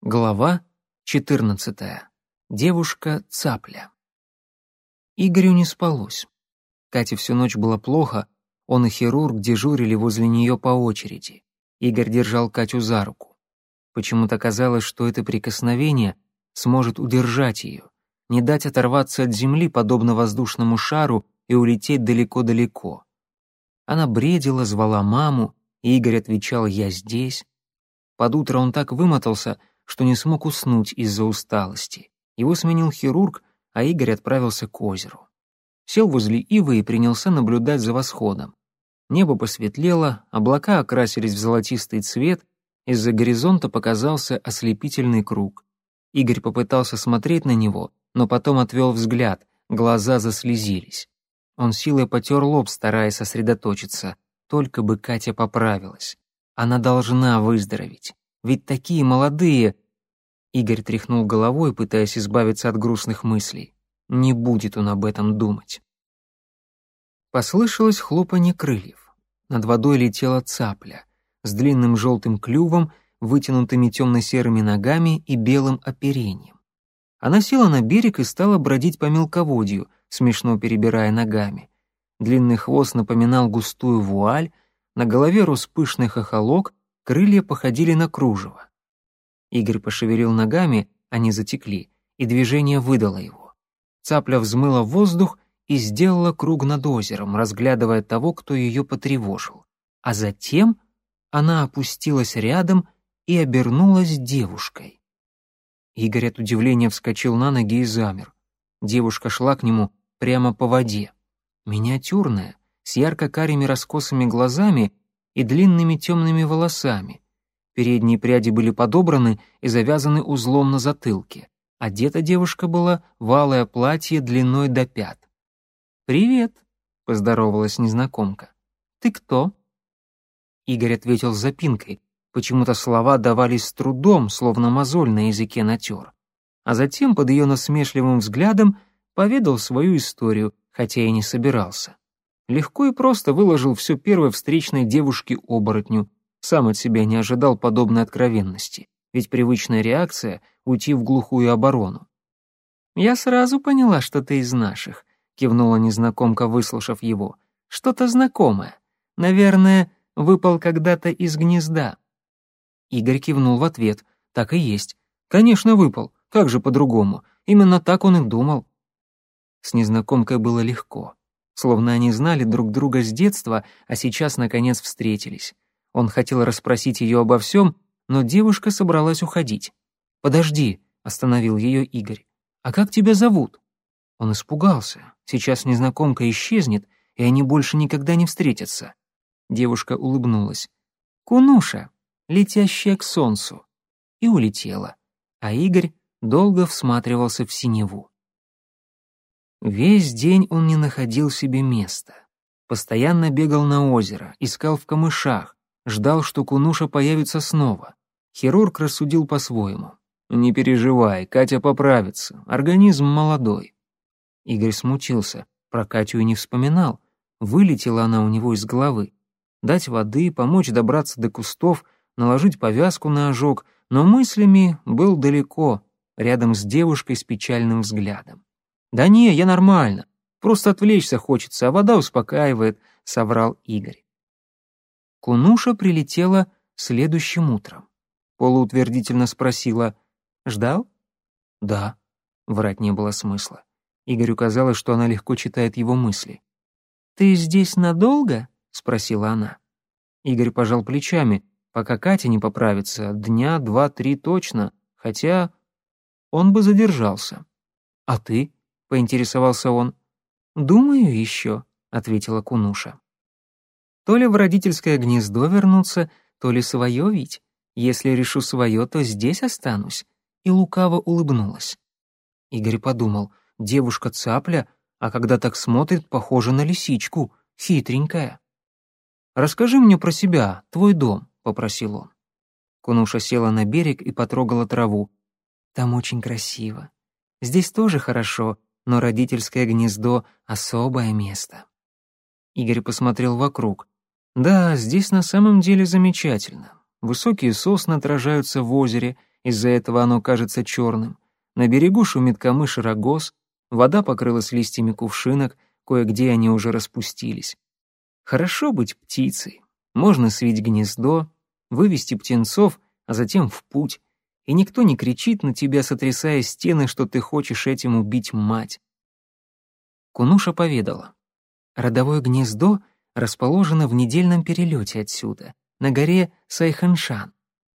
Глава 14. Девушка-цапля. Игорю не спалось. Кате всю ночь было плохо, он и хирург дежурили возле нее по очереди. Игорь держал Катю за руку. Почему-то казалось, что это прикосновение сможет удержать ее, не дать оторваться от земли, подобно воздушному шару, и улететь далеко-далеко. Она бредила, звала маму, и Игорь отвечал «я здесь». Под утро он так вымотался, что не смог уснуть из-за усталости. Его сменил хирург, а Игорь отправился к озеру. Сел возле ивы и принялся наблюдать за восходом. Небо посветлело, облака окрасились в золотистый цвет, из-за горизонта показался ослепительный круг. Игорь попытался смотреть на него, но потом отвел взгляд, глаза заслезились. Он силой потер лоб, стараясь сосредоточиться. Только бы Катя поправилась. Она должна выздороветь. Ведь такие молодые...» Игорь тряхнул головой, пытаясь избавиться от грустных мыслей. Не будет он об этом думать. Послышалось хлопанье крыльев. Над водой летела цапля с длинным желтым клювом, вытянутыми темно-серыми ногами и белым оперением. Она села на берег и стала бродить по мелководью, смешно перебирая ногами. Длинный хвост напоминал густую вуаль, на голове рос пышный хохолок, Крылья походили на кружево. Игорь пошевелил ногами, они затекли, и движение выдало его. Цапля взмыла в воздух и сделала круг над озером, разглядывая того, кто ее потревожил. А затем она опустилась рядом и обернулась девушкой. Игорь от удивления вскочил на ноги и замер. Девушка шла к нему прямо по воде. Миниатюрная, с ярко-карими раскосыми глазами и длинными темными волосами. Передние пряди были подобраны и завязаны узлом на затылке. Одета девушка была в алое платье длиной до пят. «Привет», — поздоровалась незнакомка. «Ты кто?» Игорь ответил с запинкой. Почему-то слова давались с трудом, словно мозоль на языке натер. А затем, под ее насмешливым взглядом, поведал свою историю, хотя и не собирался. Легко и просто выложил все первой встречной девушке-оборотню. Сам от себя не ожидал подобной откровенности, ведь привычная реакция — уйти в глухую оборону. «Я сразу поняла, что ты из наших», — кивнула незнакомка, выслушав его. «Что-то знакомое. Наверное, выпал когда-то из гнезда». Игорь кивнул в ответ. «Так и есть. Конечно, выпал. Как же по-другому? Именно так он и думал». С незнакомкой было легко словно они знали друг друга с детства, а сейчас, наконец, встретились. Он хотел расспросить ее обо всем, но девушка собралась уходить. «Подожди», — остановил ее Игорь. «А как тебя зовут?» Он испугался. Сейчас незнакомка исчезнет, и они больше никогда не встретятся. Девушка улыбнулась. «Кунуша, летящая к солнцу». И улетела. А Игорь долго всматривался в синеву. Весь день он не находил себе места. Постоянно бегал на озеро, искал в камышах, ждал, что Кунуша появится снова. Хирург рассудил по-своему. «Не переживай, Катя поправится, организм молодой». Игорь смутился, про Катю и не вспоминал. Вылетела она у него из головы. Дать воды, помочь добраться до кустов, наложить повязку на ожог, но мыслями был далеко, рядом с девушкой с печальным взглядом. «Да не, я нормально. Просто отвлечься хочется, а вода успокаивает», — соврал Игорь. Кунуша прилетела следующим утром. Полуутвердительно спросила «Ждал?» «Да». Врать не было смысла. Игорю казалось, что она легко читает его мысли. «Ты здесь надолго?» — спросила она. Игорь пожал плечами. Пока Катя не поправится, дня два-три точно, хотя он бы задержался. «А ты?» — поинтересовался он. «Думаю, еще», — ответила Кунуша. «То ли в родительское гнездо вернуться, то ли свое ведь. Если решу свое, то здесь останусь». И лукаво улыбнулась. Игорь подумал, девушка-цапля, а когда так смотрит, похожа на лисичку, хитренькая. «Расскажи мне про себя, твой дом», — попросил он. Кунуша села на берег и потрогала траву. «Там очень красиво. Здесь тоже хорошо, но родительское гнездо — особое место. Игорь посмотрел вокруг. Да, здесь на самом деле замечательно. Высокие сосны отражаются в озере, из-за этого оно кажется черным. На берегу шумит камыш и рогоз, вода покрылась листьями кувшинок, кое-где они уже распустились. Хорошо быть птицей. Можно свить гнездо, вывести птенцов, а затем в путь. И никто не кричит на тебя, сотрясая стены, что ты хочешь этим убить мать. Кунуша поведала. Родовое гнездо расположено в недельном перелете отсюда, на горе Сайханшан.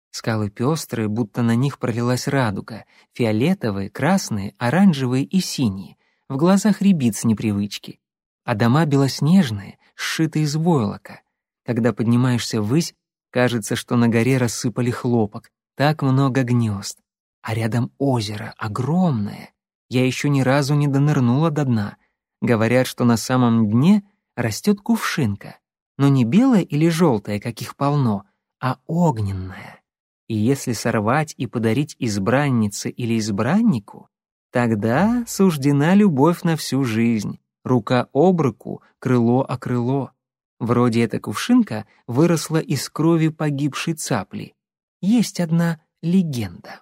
Скалы пестрые, будто на них пролилась радуга, фиолетовые, красные, оранжевые и синие, в глазах рябит с непривычки. А дома белоснежные, сшиты из войлока. Когда поднимаешься ввысь, кажется, что на горе рассыпали хлопок. Так много гнезд. А рядом озеро, огромное. Я еще ни разу не донырнула до дна. Говорят, что на самом дне растет кувшинка. Но не белая или желтая, каких полно, а огненная. И если сорвать и подарить избраннице или избраннику, тогда суждена любовь на всю жизнь рука об руку, крыло о крыло. Вроде эта кувшинка выросла из крови погибшей цапли. Есть одна легенда.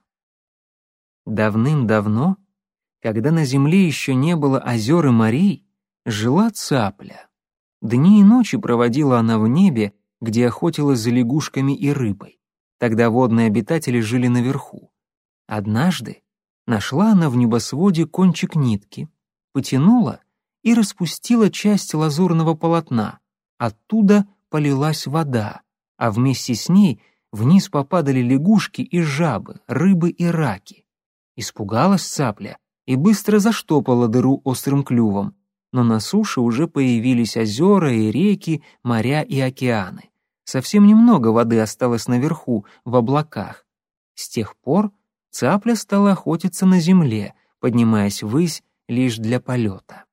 Давным-давно, когда на земле еще не было озер и морей, жила цапля. Дни и ночи проводила она в небе, где охотилась за лягушками и рыбой. Тогда водные обитатели жили наверху. Однажды нашла она в небосводе кончик нитки, потянула — и распустила часть лазурного полотна. Оттуда полилась вода, а вместе с ней вниз попадали лягушки и жабы, рыбы и раки. Испугалась цапля и быстро заштопала дыру острым клювом, но на суше уже появились озера и реки, моря и океаны. Совсем немного воды осталось наверху, в облаках. С тех пор цапля стала охотиться на земле, поднимаясь ввысь лишь для полета.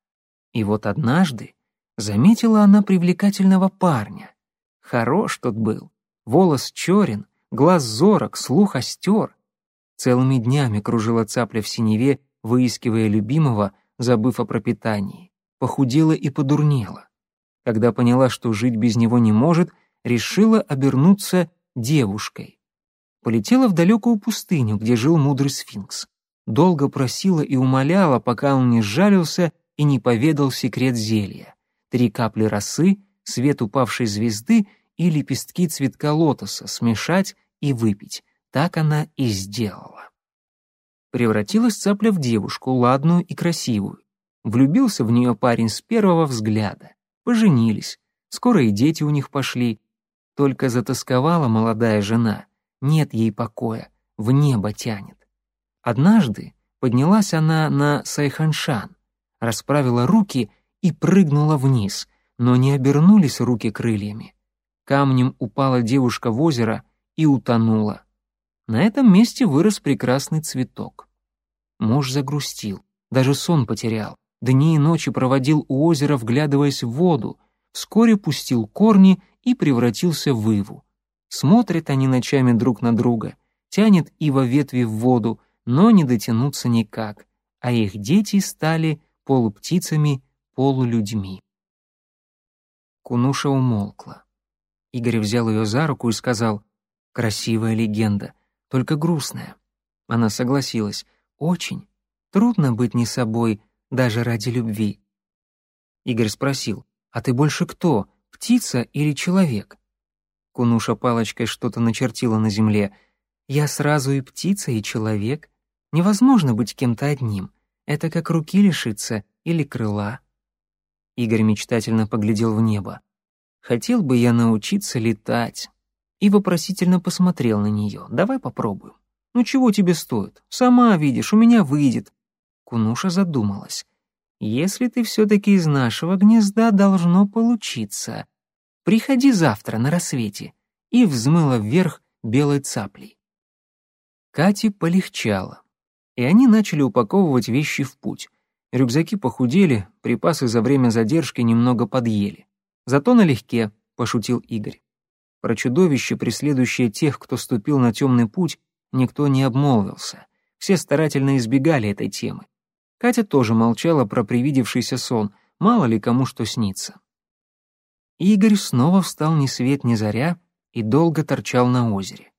И вот однажды заметила она привлекательного парня. Хорош тот был, волос черен, глаз зорок, слух остер. Целыми днями кружила цапля в синеве, выискивая любимого, забыв о пропитании. Похудела и подурнела. Когда поняла, что жить без него не может, решила обернуться девушкой. Полетела в далекую пустыню, где жил мудрый сфинкс. Долго просила и умоляла, пока он не сжалился и не поведал секрет зелья. Три капли росы, свет упавшей звезды и лепестки цветка лотоса смешать и выпить. Так она и сделала. Превратилась цапля в девушку, ладную и красивую. Влюбился в нее парень с первого взгляда. Поженились. Скоро и дети у них пошли. Только затасковала молодая жена. Нет ей покоя, в небо тянет. Однажды поднялась она на Сайханшан, расправила руки и прыгнула вниз, но не обернулись руки крыльями. Камнем упала девушка в озеро и утонула. На этом месте вырос прекрасный цветок. Муж загрустил, даже сон потерял. Дни и ночи проводил у озера, вглядываясь в воду. Вскоре пустил корни и превратился в иву. Смотрят они ночами друг на друга, тянет ива ветви в воду, но не дотянуться никак, а их дети стали полуптицами, полулюдьми. Кунуша умолкла. Игорь взял ее за руку и сказал, «Красивая легенда, только грустная». Она согласилась, «Очень. Трудно быть не собой, даже ради любви». Игорь спросил, «А ты больше кто, птица или человек?» Кунуша палочкой что-то начертила на земле. «Я сразу и птица, и человек. Невозможно быть кем-то одним. Это как руки лишиться или крыла. Игорь мечтательно поглядел в небо. Хотел бы я научиться летать. И вопросительно посмотрел на нее. Давай попробуем. Ну чего тебе стоит? Сама видишь, у меня выйдет. Кунуша задумалась. Если ты все-таки из нашего гнезда, должно получиться. Приходи завтра на рассвете. И взмыла вверх белой цаплей. Кате полегчало и они начали упаковывать вещи в путь. Рюкзаки похудели, припасы за время задержки немного подъели. Зато налегке, пошутил Игорь. Про чудовище, преследующее тех, кто ступил на темный путь, никто не обмолвился. Все старательно избегали этой темы. Катя тоже молчала про привидевшийся сон, мало ли кому что снится. Игорь снова встал ни свет ни заря и долго торчал на озере.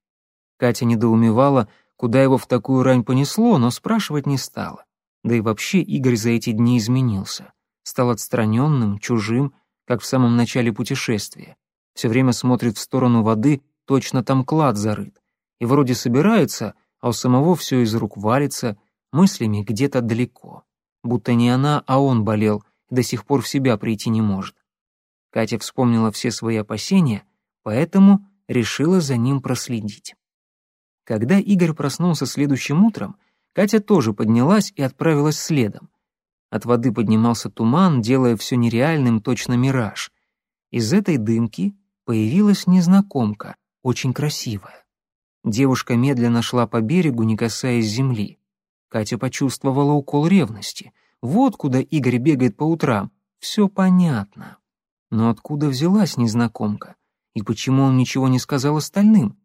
Катя недоумевала, куда его в такую рань понесло, но спрашивать не стала. Да и вообще Игорь за эти дни изменился. Стал отстраненным, чужим, как в самом начале путешествия. Все время смотрит в сторону воды, точно там клад зарыт. И вроде собирается, а у самого все из рук валится, мыслями где-то далеко. Будто не она, а он болел, и до сих пор в себя прийти не может. Катя вспомнила все свои опасения, поэтому решила за ним проследить. Когда Игорь проснулся следующим утром, Катя тоже поднялась и отправилась следом. От воды поднимался туман, делая все нереальным, точно мираж. Из этой дымки появилась незнакомка, очень красивая. Девушка медленно шла по берегу, не касаясь земли. Катя почувствовала укол ревности. Вот куда Игорь бегает по утрам. Все понятно. Но откуда взялась незнакомка? И почему он ничего не сказал остальным?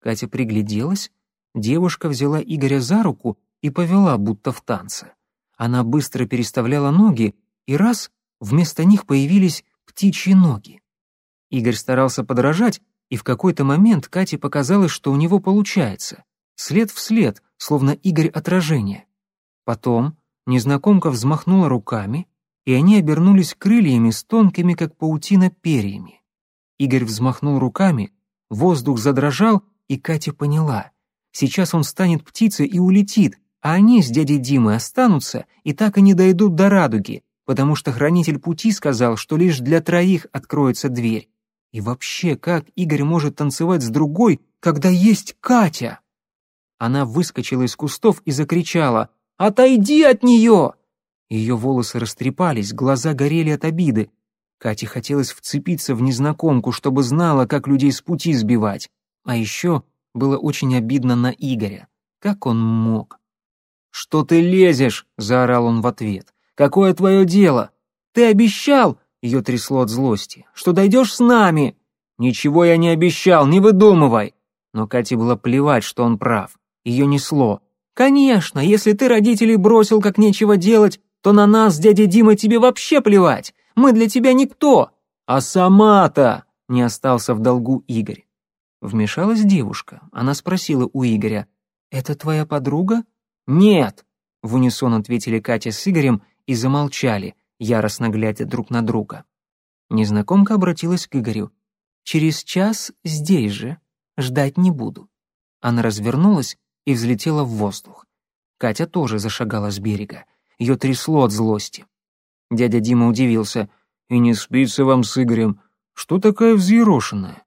Катя пригляделась. Девушка взяла Игоря за руку и повела, будто в танце. Она быстро переставляла ноги, и раз вместо них появились птичьи ноги. Игорь старался подражать, и в какой-то момент Кате показалось, что у него получается. След в след, словно Игорь отражение. Потом незнакомка взмахнула руками, и они обернулись крыльями с тонкими, как паутина, перьями. Игорь взмахнул руками, воздух задрожал, и Катя поняла. Сейчас он станет птицей и улетит, а они с дядей Димой останутся и так и не дойдут до радуги, потому что хранитель пути сказал, что лишь для троих откроется дверь. И вообще, как Игорь может танцевать с другой, когда есть Катя? Она выскочила из кустов и закричала «Отойди от нее!» Ее волосы растрепались, глаза горели от обиды. Кате хотелось вцепиться в незнакомку, чтобы знала, как людей с пути сбивать. А еще было очень обидно на Игоря. Как он мог? «Что ты лезешь?» — заорал он в ответ. «Какое твое дело? Ты обещал!» — ее трясло от злости. «Что дойдешь с нами?» «Ничего я не обещал, не выдумывай!» Но Кате было плевать, что он прав. Ее несло. «Конечно, если ты родителей бросил, как нечего делать, то на нас, дядя Дима, тебе вообще плевать. Мы для тебя никто!» «А сама-то!» — не остался в долгу Игорь. Вмешалась девушка. Она спросила у Игоря, «Это твоя подруга?» «Нет!» — в унисон ответили Катя с Игорем и замолчали, яростно глядя друг на друга. Незнакомка обратилась к Игорю. «Через час здесь же. Ждать не буду». Она развернулась и взлетела в воздух. Катя тоже зашагала с берега. Ее трясло от злости. Дядя Дима удивился. «И не спится вам с Игорем? Что такая взъерошенная?»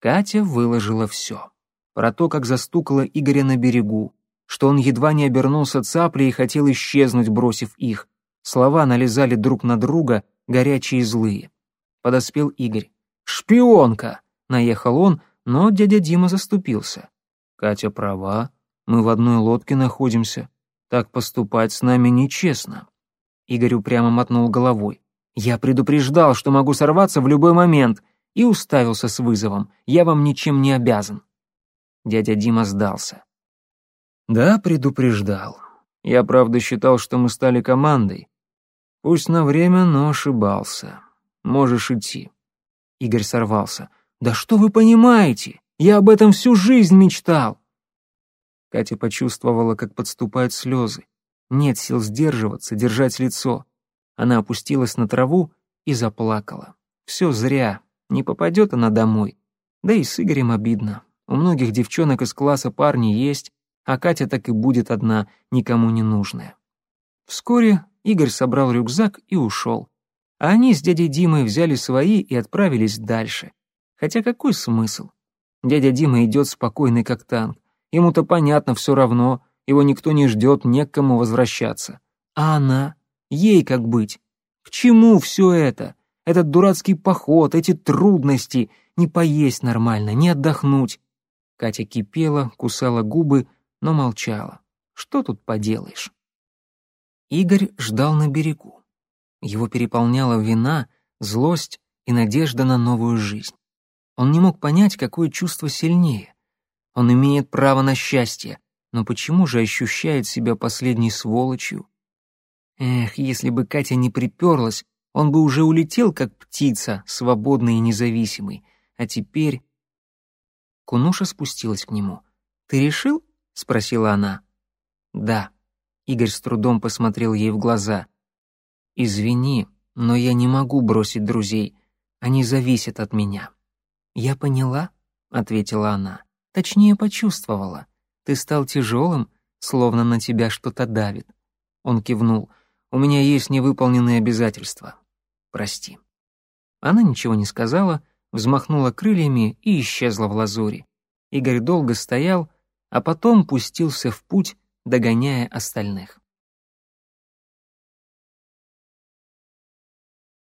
Катя выложила все. Про то, как застукала Игоря на берегу, что он едва не обернулся цаплей и хотел исчезнуть, бросив их. Слова налезали друг на друга, горячие и злые. Подоспел Игорь. «Шпионка!» — наехал он, но дядя Дима заступился. «Катя права, мы в одной лодке находимся. Так поступать с нами нечестно». Игорь упрямо мотнул головой. «Я предупреждал, что могу сорваться в любой момент и уставился с вызовом. «Я вам ничем не обязан». Дядя Дима сдался. «Да, предупреждал. Я, правда, считал, что мы стали командой. Пусть на время, но ошибался. Можешь идти». Игорь сорвался. «Да что вы понимаете? Я об этом всю жизнь мечтал!» Катя почувствовала, как подступают слезы. Нет сил сдерживаться, держать лицо. Она опустилась на траву и заплакала. Все зря. Не попадет она домой. Да и с Игорем обидно. У многих девчонок из класса парни есть, а Катя так и будет одна, никому не нужная. Вскоре Игорь собрал рюкзак и ушел. А они с дядей Димой взяли свои и отправились дальше. Хотя какой смысл? Дядя Дима идет спокойный, как танк. Ему-то понятно все равно, его никто не ждет, не к кому возвращаться. А она? Ей как быть? К чему все это? Этот дурацкий поход, эти трудности, не поесть нормально, не отдохнуть. Катя кипела, кусала губы, но молчала. Что тут поделаешь? Игорь ждал на берегу. Его переполняла вина, злость и надежда на новую жизнь. Он не мог понять, какое чувство сильнее. Он имеет право на счастье, но почему же ощущает себя последней сволочью? Эх, если бы Катя не приперлась, он бы уже улетел, как птица, свободный и независимый. А теперь... Кунуша спустилась к нему. «Ты решил?» — спросила она. «Да». Игорь с трудом посмотрел ей в глаза. «Извини, но я не могу бросить друзей. Они зависят от меня». «Я поняла», — ответила она. «Точнее, почувствовала. Ты стал тяжелым, словно на тебя что-то давит». Он кивнул. «У меня есть невыполненные обязательства. Прости». Она ничего не сказала, взмахнула крыльями и исчезла в лазури. Игорь долго стоял, а потом пустился в путь, догоняя остальных.